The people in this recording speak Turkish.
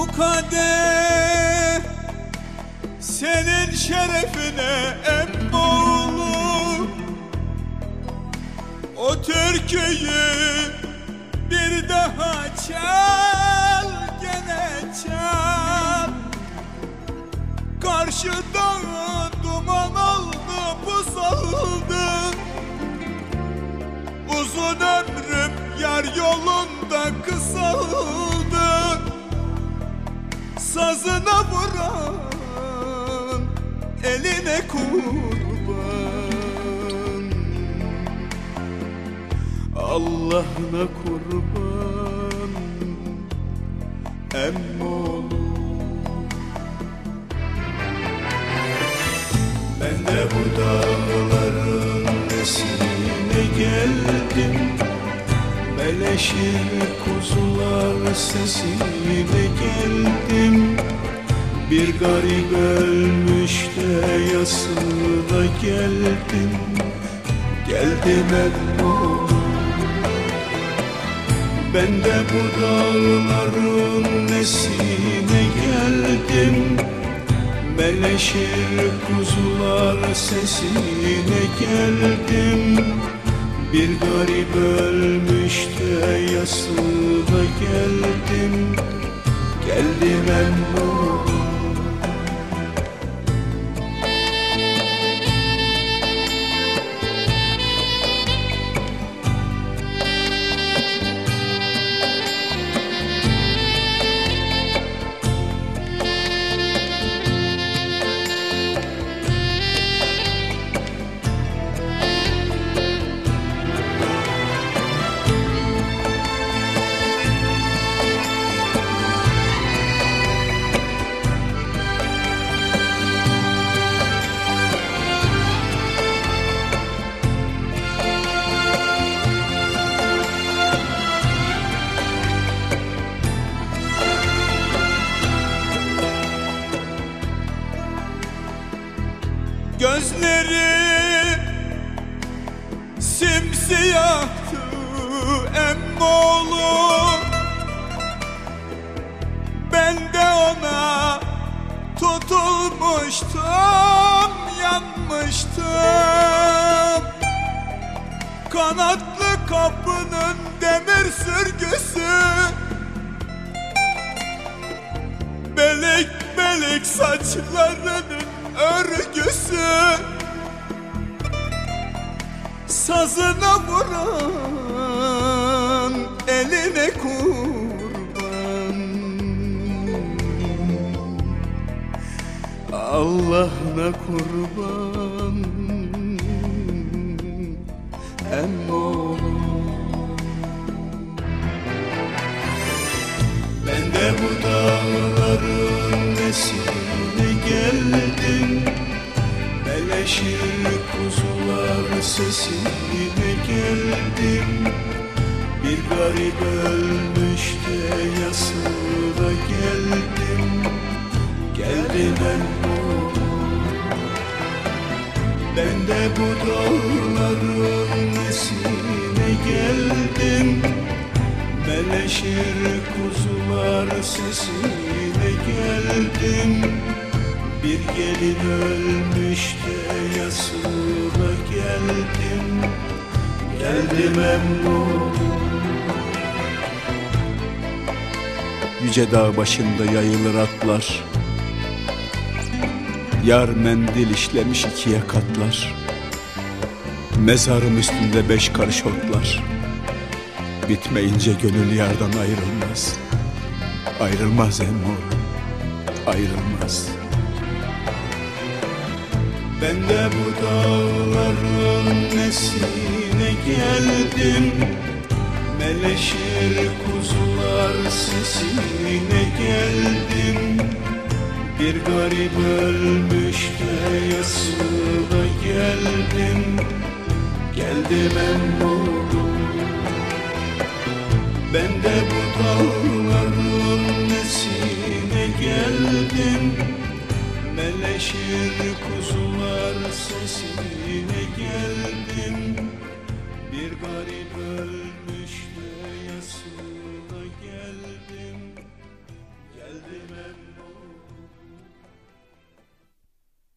Bu kadeh senin şerefine emmoğlu O türküyü bir daha çal gene çal. Karşıda duman oldu oldu Uzun ömrüm yar yolunda kısaldı Sazına vuran eline kurban. Allah'ına kurban. Emmoğlu. Ben de bu dağların nesine geldim Meleşir kuzular sesine geldim. Bir garip ölmüş de yasına geldim. Geldim emmoğlu ben de bu dağların nesine geldim. Meleşir kuzular sesine geldim Bir garip ölmüş de yasına geldim. Geldim emmoğlu Gözleri simsiyahtı emmoğlu. Ben de ona tutulmuştum, yanmıştım. Kanatlı kapının demir sürgüsü. Belik belik saçlarının örgüsü Sazına vuran eline kurban. Allah'ına kurban. Emmoğlu Ben de bu dağların nesine geldim. Meleşir kuzular sesine geldim. Bir garip ölmüş de yasına geldim. Geldim emmoğlu Ben de bu dağların nesine geldim. Meleşir kuzular sesine geldim Bir gelin ölmüş de yasına geldim Geldim emmoğlu Yüce dağ başında yayılır atlar. Yar mendil işlemiş ikiye katlar. Mezarım üstünde beş karış otlar. Bitmeyince gönül yardan ayrılmaz. Ayrılmaz emmoğlu Ayrılmaz Ben de bu dağların nesine geldim. Meleşir kuzular sesine geldim. Bir garip ölmüş de yasına geldim. Geldim emmoğlu Ben de bu dağların nesine geldim. Meleşir kuzular sesine geldim